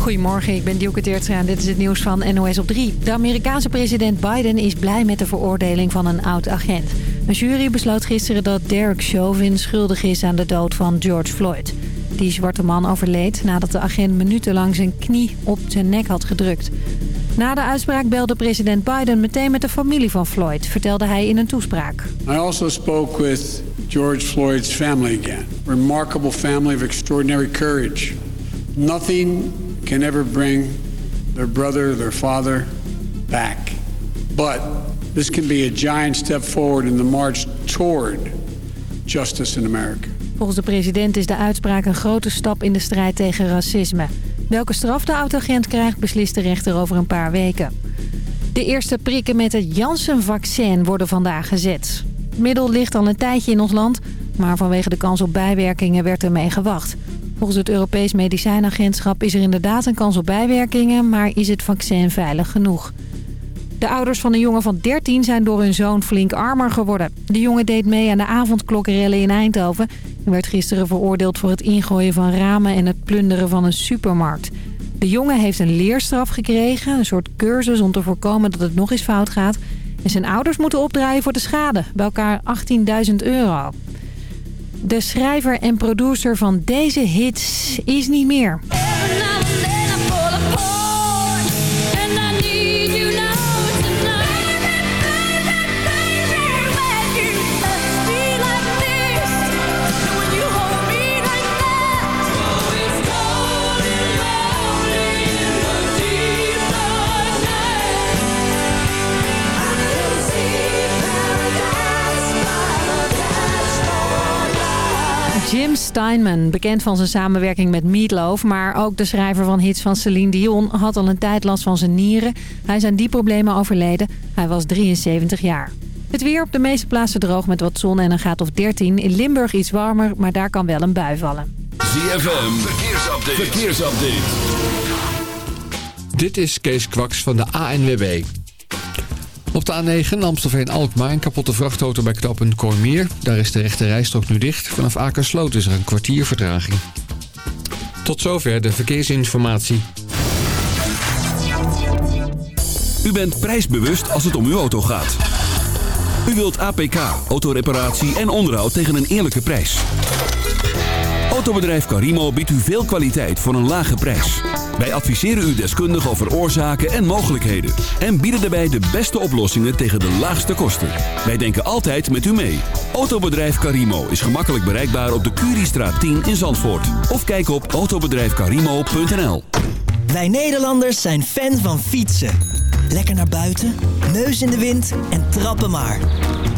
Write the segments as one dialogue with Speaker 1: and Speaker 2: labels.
Speaker 1: Goedemorgen, ik ben Dielke Teertstra en dit is het nieuws van NOS op 3. De Amerikaanse president Biden is blij met de veroordeling van een oud-agent. Een jury besloot gisteren dat Derek Chauvin schuldig is aan de dood van George Floyd. Die zwarte man overleed nadat de agent minutenlang zijn knie op zijn nek had gedrukt. Na de uitspraak belde president Biden meteen met de familie van Floyd, vertelde hij in een toespraak.
Speaker 2: I also spoke with George Floyd's family again. Remarkable family of extraordinary courage. Nothing can ever bring their brother, their father back. But this can be a giant step forward in the march toward justice in America.
Speaker 1: Volgens de president is de uitspraak een grote stap in de strijd tegen racisme. Welke straf de oud-agent krijgt beslist de rechter over een paar weken. De eerste prikken met het Janssen-vaccin worden vandaag gezet. Het middel ligt al een tijdje in ons land, maar vanwege de kans op bijwerkingen werd ermee gewacht. Volgens het Europees Medicijnagentschap is er inderdaad een kans op bijwerkingen, maar is het vaccin veilig genoeg. De ouders van een jongen van 13 zijn door hun zoon flink armer geworden. De jongen deed mee aan de avondklokkenrellen in Eindhoven... en werd gisteren veroordeeld voor het ingooien van ramen en het plunderen van een supermarkt. De jongen heeft een leerstraf gekregen, een soort cursus om te voorkomen dat het nog eens fout gaat. En zijn ouders moeten opdraaien voor de schade, bij elkaar 18.000 euro. De schrijver en producer van deze hits is niet meer. Jim Steinman, bekend van zijn samenwerking met Meatloaf... maar ook de schrijver van hits van Celine Dion... had al een tijd last van zijn nieren. Hij is aan die problemen overleden. Hij was 73 jaar. Het weer op de meeste plaatsen droog met wat zon en een graad of 13. In Limburg iets warmer, maar daar kan wel een bui vallen.
Speaker 3: ZFM, verkeersupdate. verkeersupdate.
Speaker 4: Dit is Kees Kwaks van de ANWB. Op de A9 Amstelveen-Alkmaar een kapotte vrachtauto bij knooppunt Kormier. Daar is de rechte rijstrook nu dicht. Vanaf Akersloot is er een kwartier vertraging. Tot zover de verkeersinformatie.
Speaker 3: U bent prijsbewust als het om uw auto gaat. U wilt APK, autoreparatie en onderhoud tegen een eerlijke prijs. Autobedrijf Carimo biedt u veel kwaliteit voor een lage prijs. Wij adviseren u deskundig over oorzaken en mogelijkheden. En bieden daarbij de beste oplossingen tegen de laagste kosten. Wij denken altijd met u mee. Autobedrijf Carimo is gemakkelijk bereikbaar op de Curiestraat 10 in Zandvoort. Of kijk op autobedrijfcarimo.nl
Speaker 5: Wij Nederlanders zijn fan van fietsen. Lekker naar buiten, neus in de wind en trappen maar.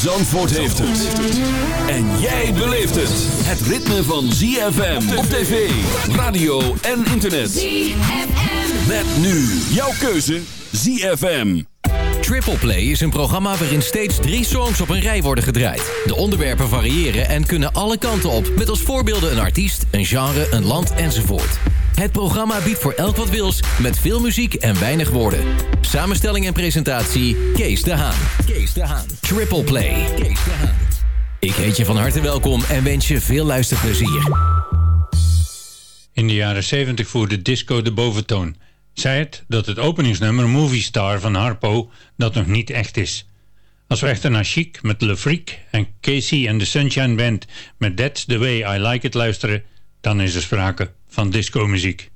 Speaker 3: Zandvoort heeft het. En jij beleeft het. Het ritme van ZFM op tv, radio en internet.
Speaker 6: ZFM.
Speaker 3: Met nu jouw keuze ZFM.
Speaker 7: Triple Play is een programma waarin steeds drie songs op een rij worden gedraaid. De onderwerpen variëren en kunnen alle kanten op, met als voorbeelden een artiest, een genre, een land enzovoort. Het programma biedt voor elk wat wils, met veel muziek en weinig woorden. Samenstelling en presentatie, Kees de Haan. De Haan. Triple Play. De Haan. Ik heet je van harte welkom en wens je veel luisterplezier.
Speaker 8: In de jaren 70 voerde disco de boventoon. Zij het dat het openingsnummer Movie Star van Harpo dat nog niet echt is. Als we echter naar Chic met Le Freak en Casey en the Sunshine Band met That's the Way I Like It luisteren, dan is er sprake van disco muziek.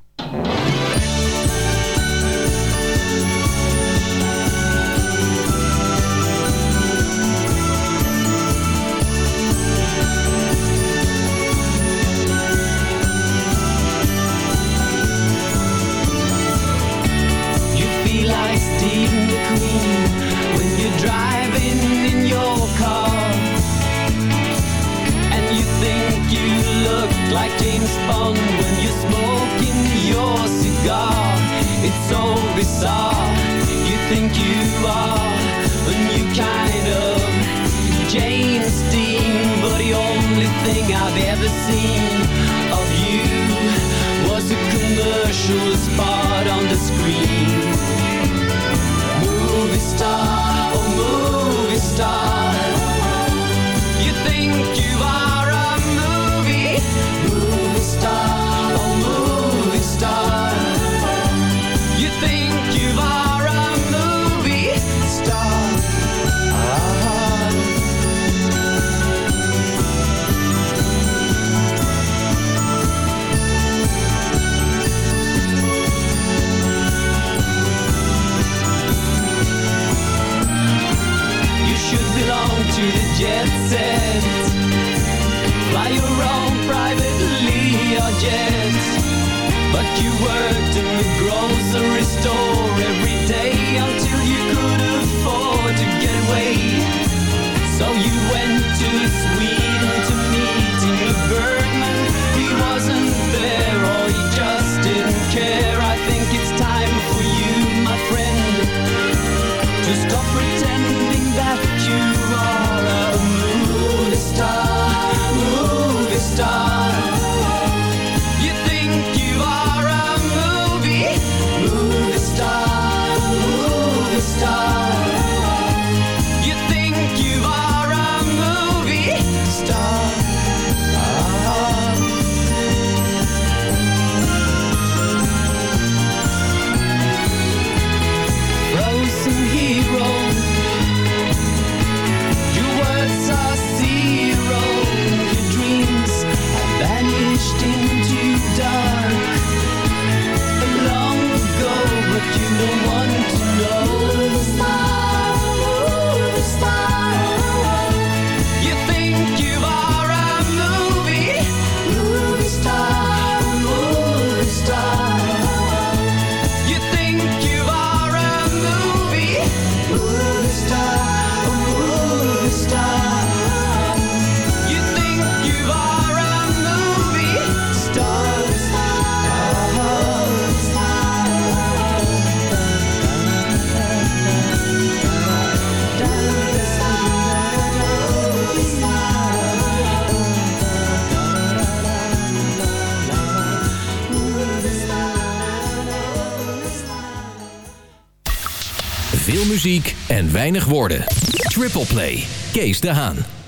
Speaker 9: Scene of you was a commercial spot on the sunset Fly your own private or But you worked in the grocery store every day Until you could afford to get away. So you went to
Speaker 10: Triple Play. Kees de Haan.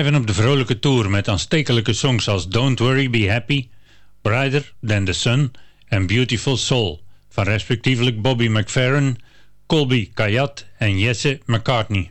Speaker 8: blijven op de vrolijke tour met aanstekelijke songs als Don't Worry Be Happy, Brighter Than The Sun en Beautiful Soul van respectievelijk Bobby McFerrin, Colby Kayat en Jesse McCartney.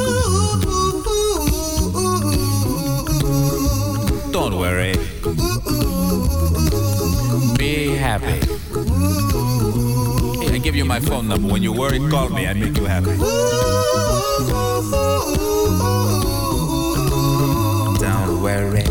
Speaker 6: Don't worry. Be happy. Hey, I give you my phone number. When you worry, call me. I make you happy. Don't worry.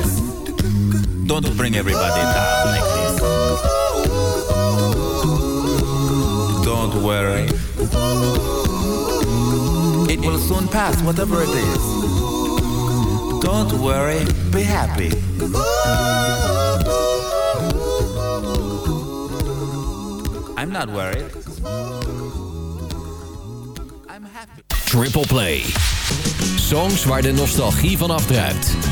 Speaker 6: Don't bring everybody down like this. Don't worry. It will soon pass, whatever it is. Don't worry, be happy. I'm not worried. I'm happy.
Speaker 7: Triple Play. Songs waar de nostalgie van afdruipt.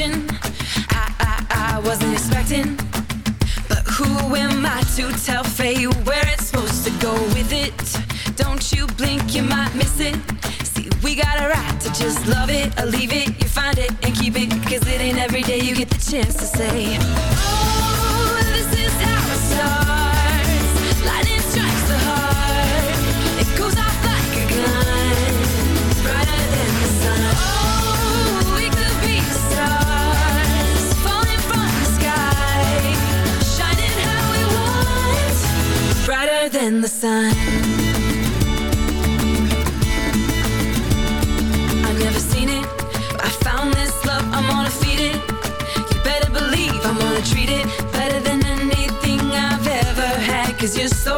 Speaker 11: I, I, I wasn't expecting. But who am I to tell fate where it's supposed to go with it? Don't you blink, you might miss it. See, we got a right to just love it or leave it. You find it and keep it. Cause it ain't every day you get the chance to say, in the sun. I've never seen it. I found this love, I'm gonna feed it. You better believe I'm gonna treat it. Better than anything I've ever had Cause you're so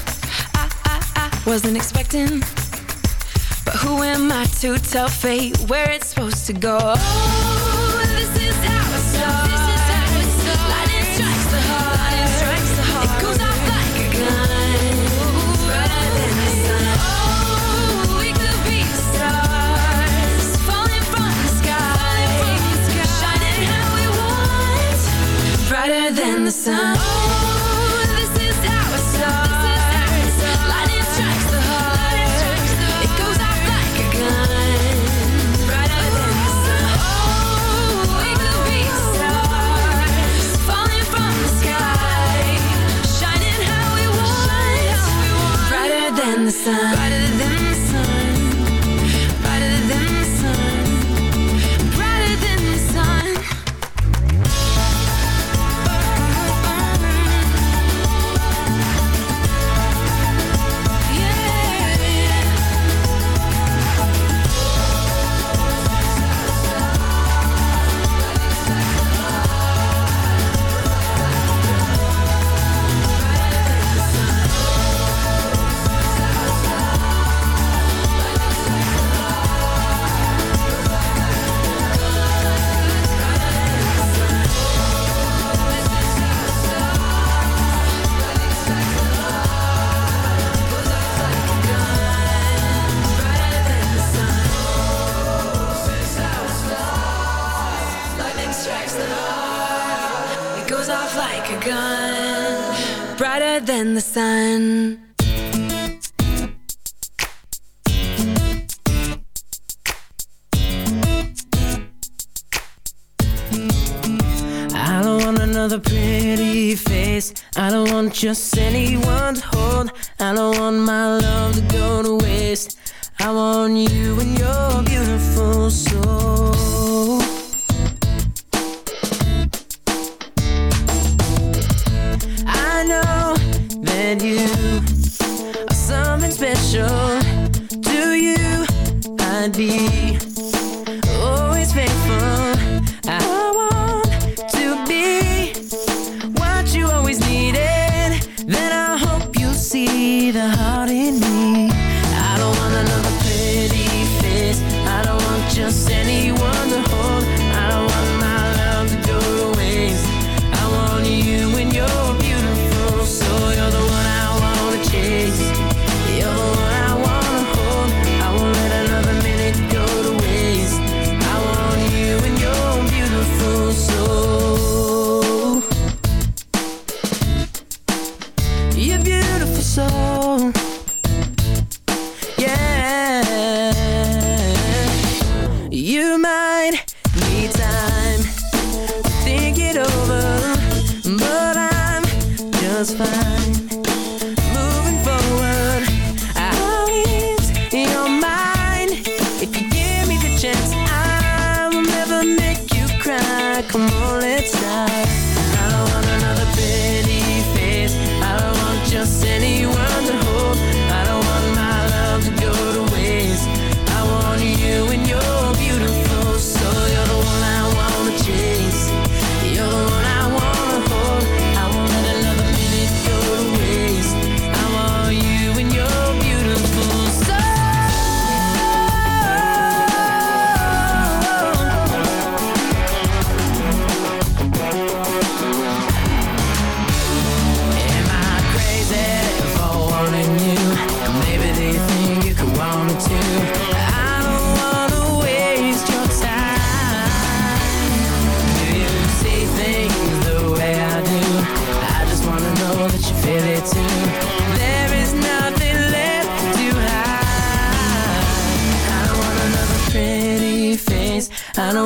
Speaker 11: wasn't expecting. But who am I to tell fate where it's supposed to go? Oh, this is how it starts. Lightning strikes the heart. It goes off like a gun. Brighter than the sun. Oh, we could be stars. Falling from the sky. Shining how we want. Brighter than the sun.
Speaker 12: just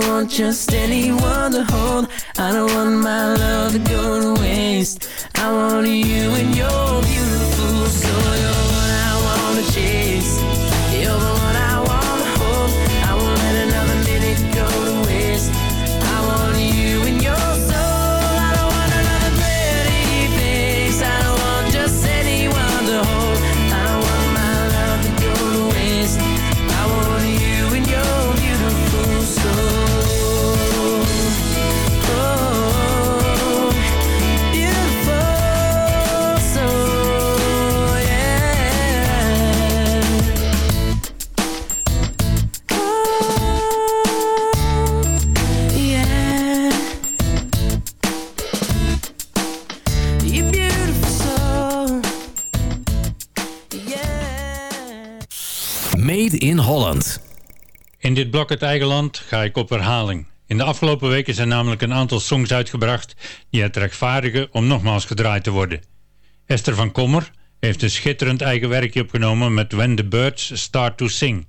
Speaker 12: want just anyone to hold. I don't want my love to go to waste. I want you and your beautiful soul.
Speaker 7: Holland.
Speaker 13: In dit blok Het Eigen Land ga ik op herhaling. In de afgelopen weken zijn namelijk een aantal songs uitgebracht die het rechtvaardigen om nogmaals gedraaid te worden. Esther van Kommer heeft een schitterend eigen werkje opgenomen met When the Birds Start to Sing.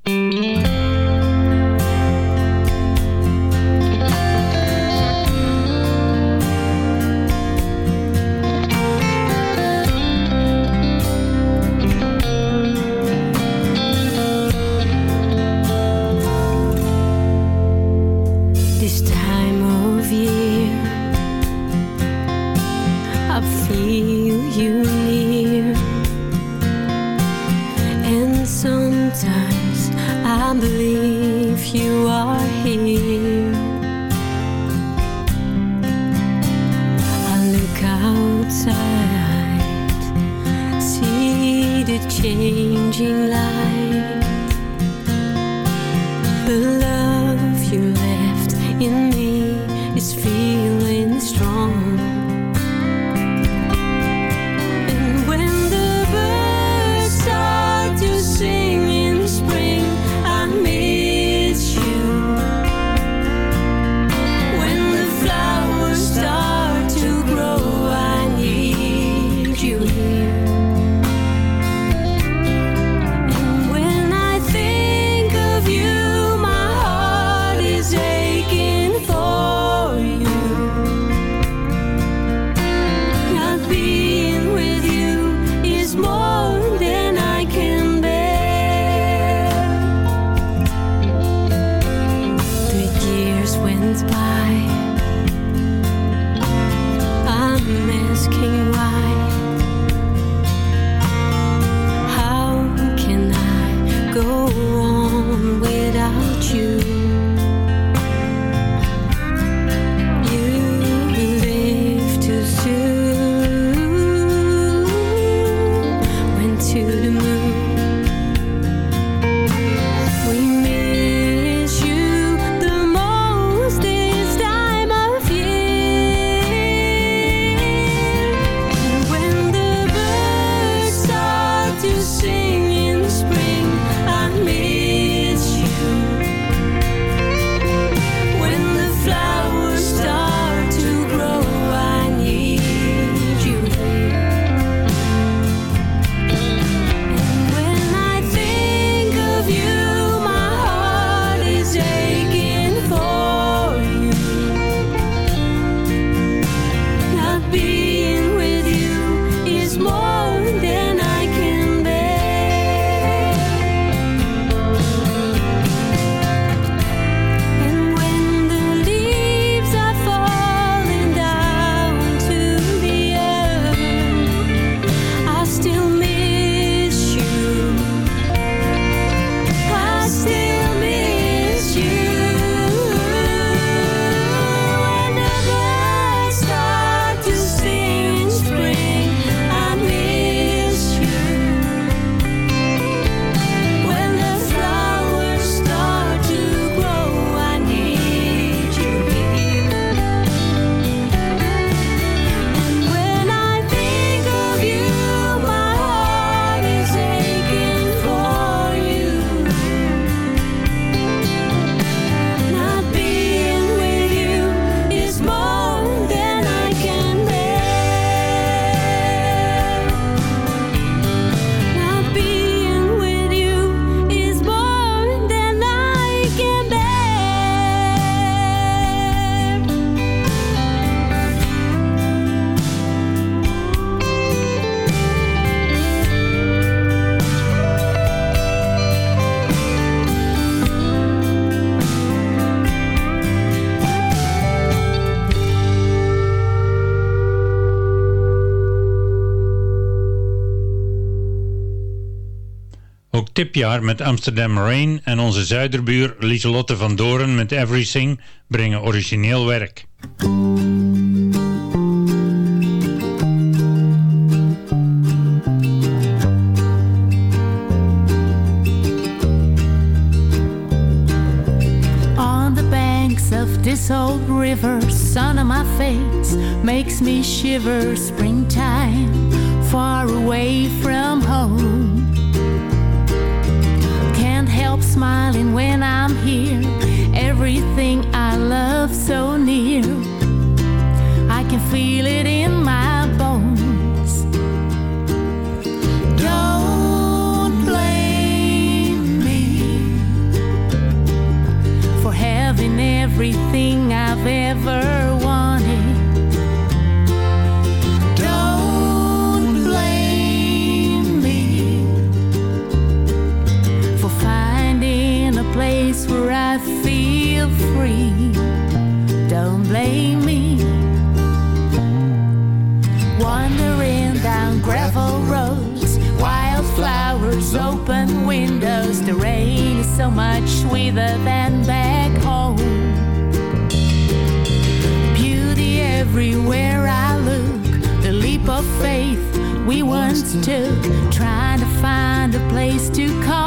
Speaker 8: tipjaar met Amsterdam Rain en onze zuiderbuur Lieselotte van Doren met Everything brengen origineel werk.
Speaker 14: on the banks of This old river, sun on my face, makes me shiver springtime, far away from home. smiling when I'm here. Everything I love so near. I can feel it in my bones. Don't blame me for having everything I've ever. so much sweeter than back home. Beauty everywhere I look, the leap of faith we once took, trying to find a place to call.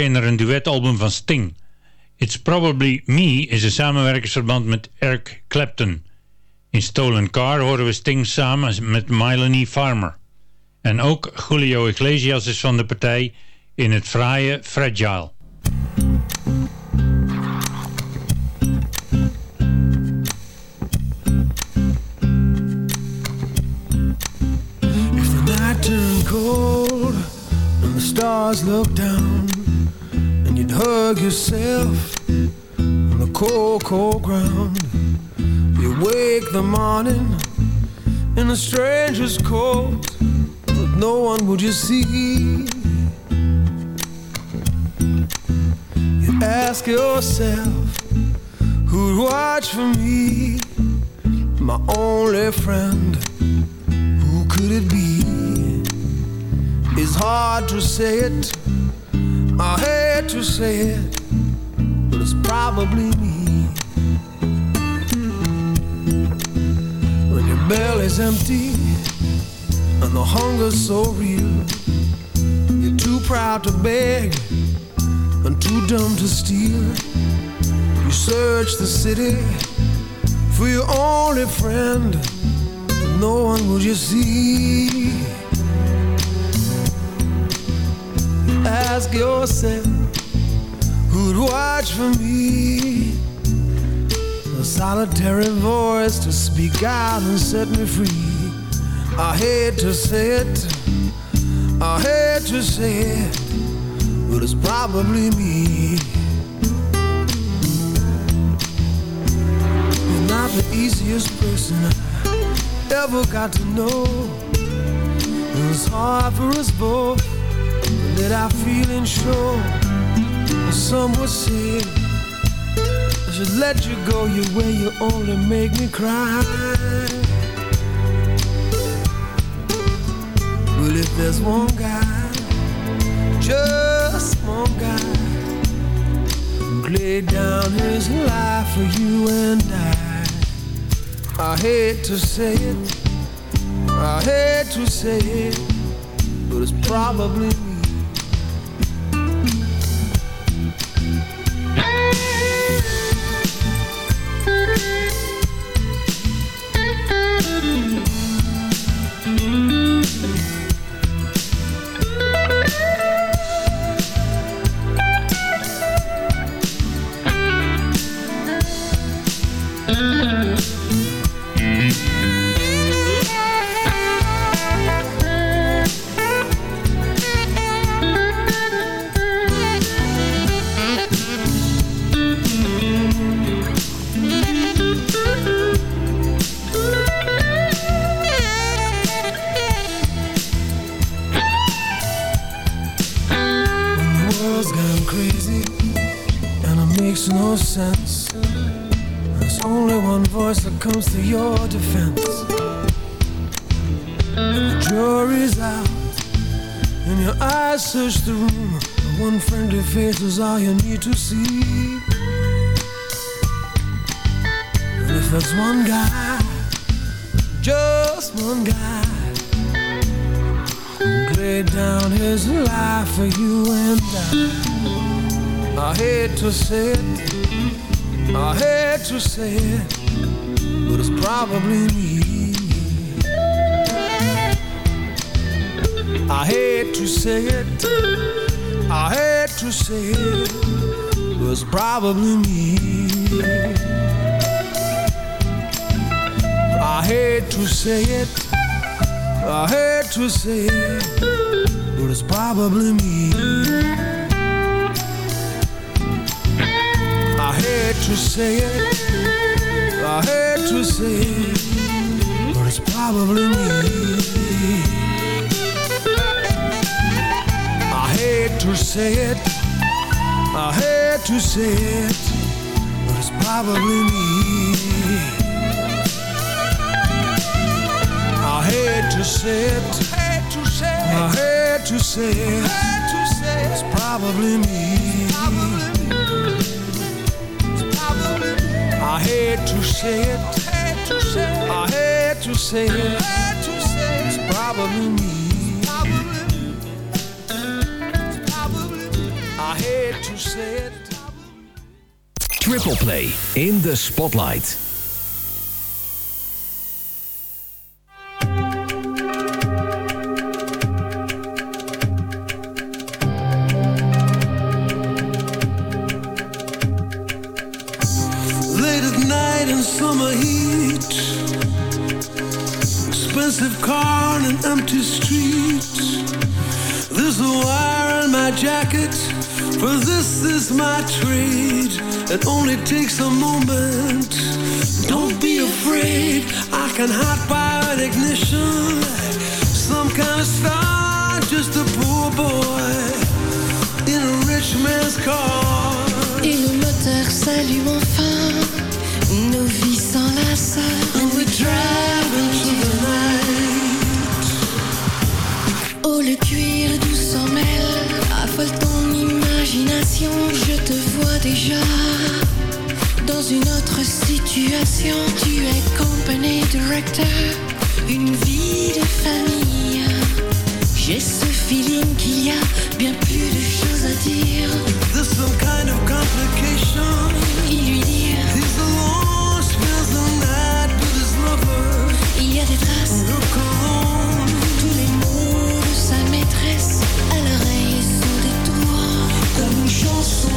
Speaker 8: Verscheen er een duetalbum van Sting. It's Probably Me is een samenwerkingsverband met Eric Clapton. In Stolen Car horen we Sting samen met Melanie Farmer. En ook Julio Iglesias is van de partij in het fraaie Fragile.
Speaker 15: Stars down, hug yourself on the cold, cold ground, you wake the morning in a stranger's coat, but no one would you see. You ask yourself, who'd watch for me, my only friend? Who could it be? It's hard to say it. I hate to say it, but it's probably me. When your belly's empty and the hunger's so real, you're too proud to beg and too dumb to steal. You search the city for your only friend no one will you see. Ask yourself who'd watch for me. A solitary voice to speak out and set me free. I hate to say it, I hate to say it, but it's probably me. You're not the easiest person I ever got to know. It was hard for us both let our feelings show. Some would say I should let you go your way. You only make me cry. But if there's one guy, just one guy, who laid down his life for you and I. I hate to say it, I hate to say it, but it's probably to say it, I hate to say it, but it's probably me. I hate to say it, I hate to say it, but it's probably me. I hate to say it, I hate to say it, but it's probably me. Hate to say it, I hate to say it, but it's probably me. I hate to say it, I hate to say it, but it's probably me. I hate to say it, I hate to say it, it's probably me. I hate to say it. I hate to say it. It's probably me. I hate to say it.
Speaker 7: Triple Play in the Spotlight.
Speaker 15: Is my trade. It only takes a moment. Don't be afraid, I can hot fire an ignition. Some kind of star, just a poor boy in a rich man's car.
Speaker 16: Et le moteur s'allume enfin, nos vies s'enlacent.
Speaker 15: And we drive into the night.
Speaker 16: Oh, le cuir déjà dans une autre situation. Tu es company director, une vie de famille. J'ai ce feeling qu'il y a bien plus de choses à dire.
Speaker 15: There's some kind of complication.
Speaker 16: Il lui dit
Speaker 15: He's alone, spends the night with his lover.
Speaker 16: Il y a des traces,
Speaker 15: Comme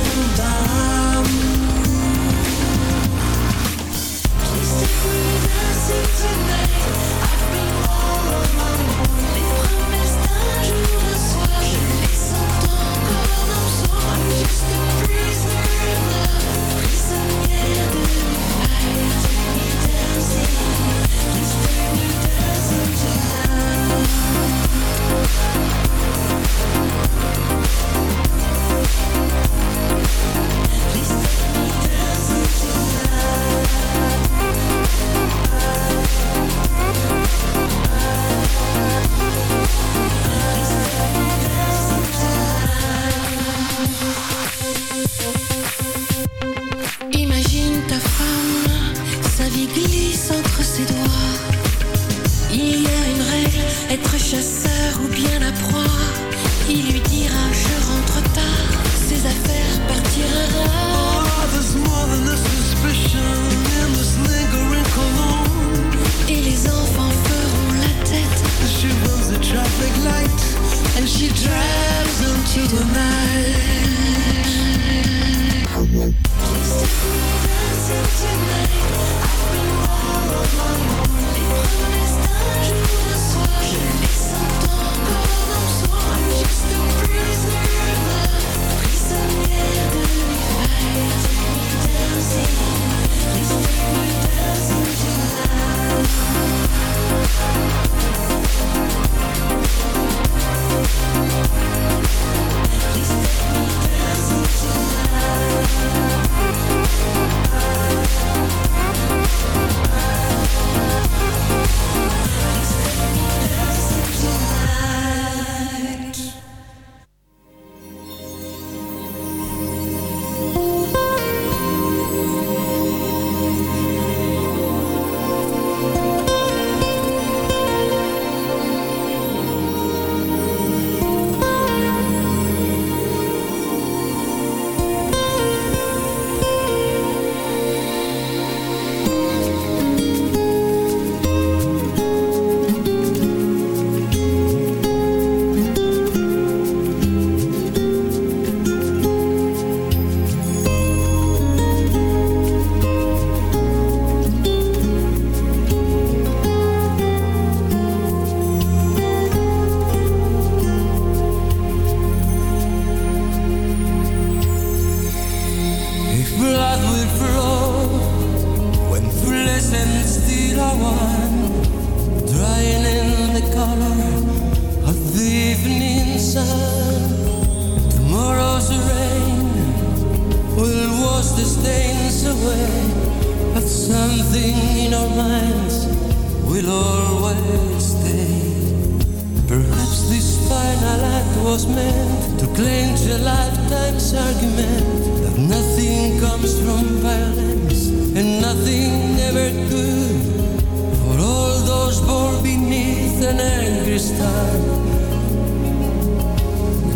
Speaker 17: always stay. Perhaps this final act was meant to clinch a lifetime's argument that nothing comes from violence and nothing ever could. For all those born beneath an angry star,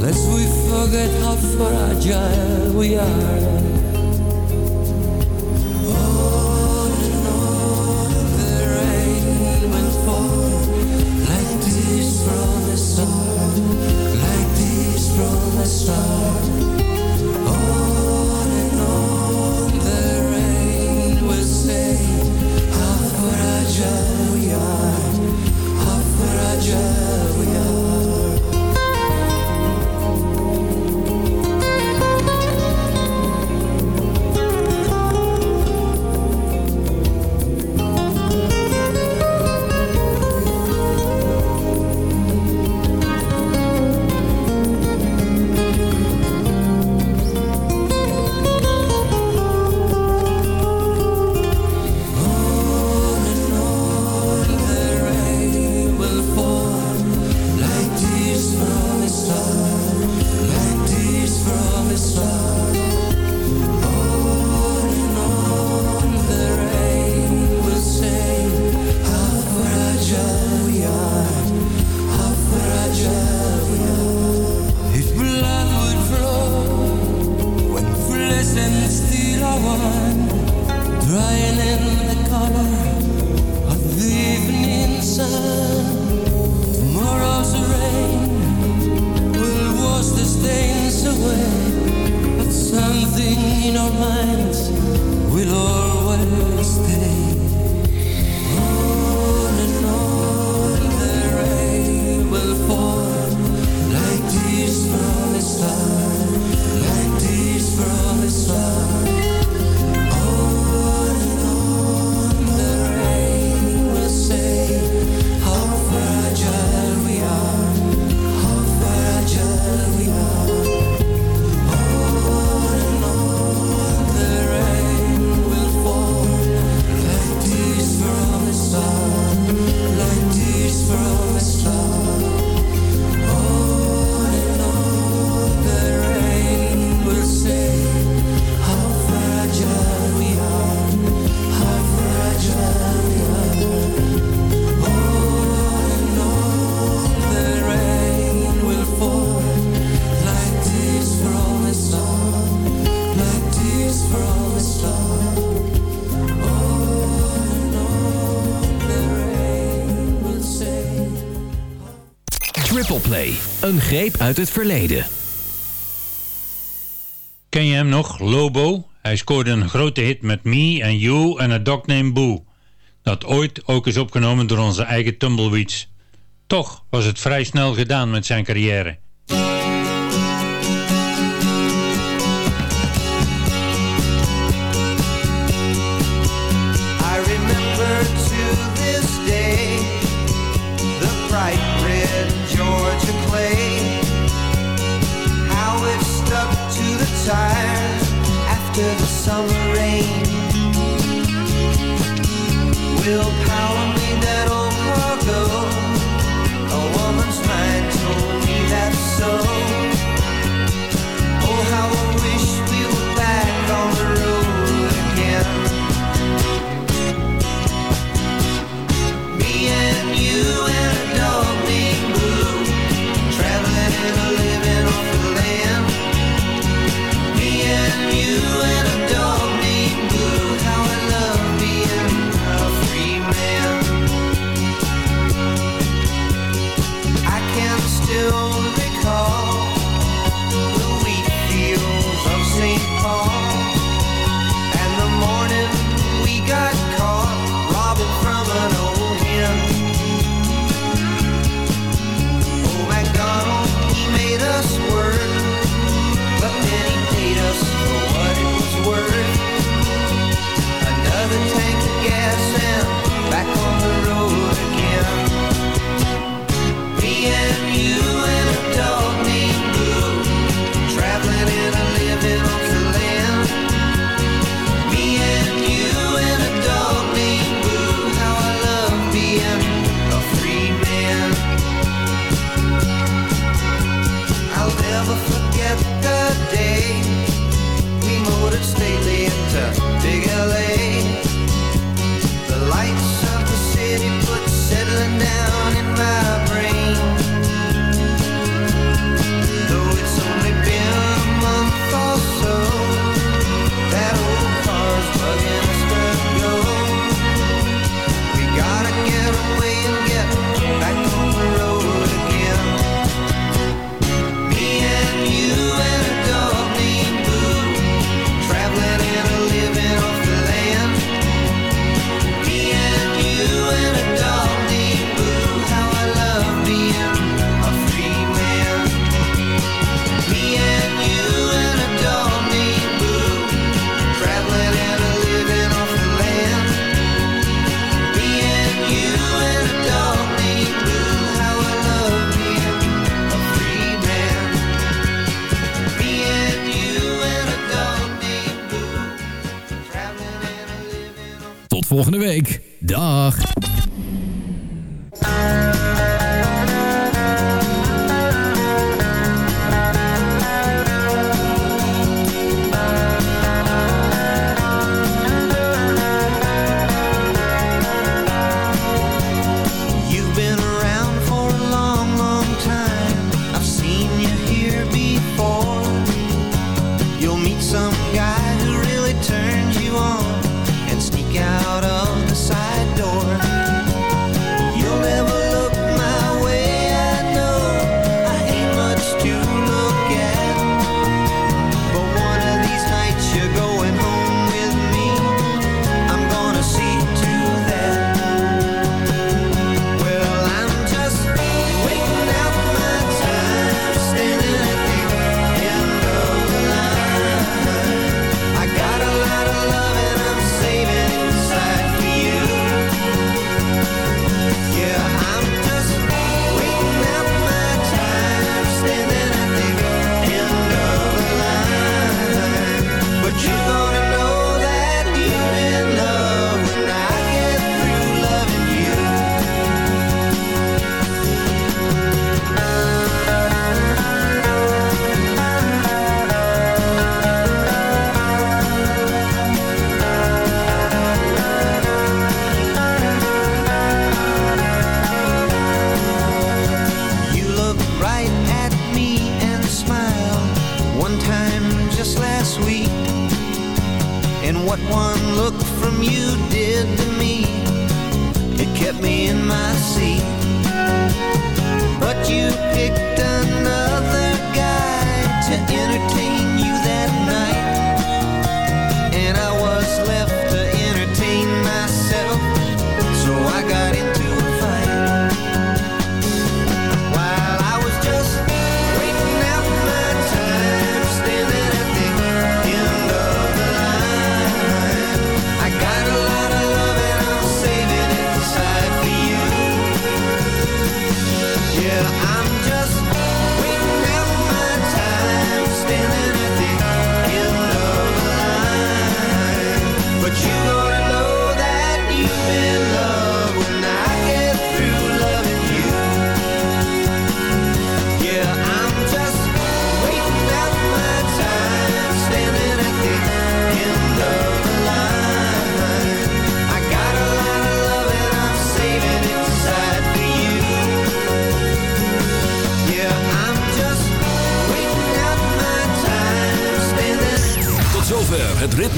Speaker 17: lest we forget how fragile we are. start something in our minds will always stay.
Speaker 7: uit het verleden.
Speaker 8: Ken je hem nog, Lobo? Hij scoorde een grote hit met Me and You en A Dog Named Boo. Dat ooit ook is opgenomen door onze eigen Tumbleweeds. Toch was het vrij snel gedaan met zijn carrière.
Speaker 6: summer rain Willpower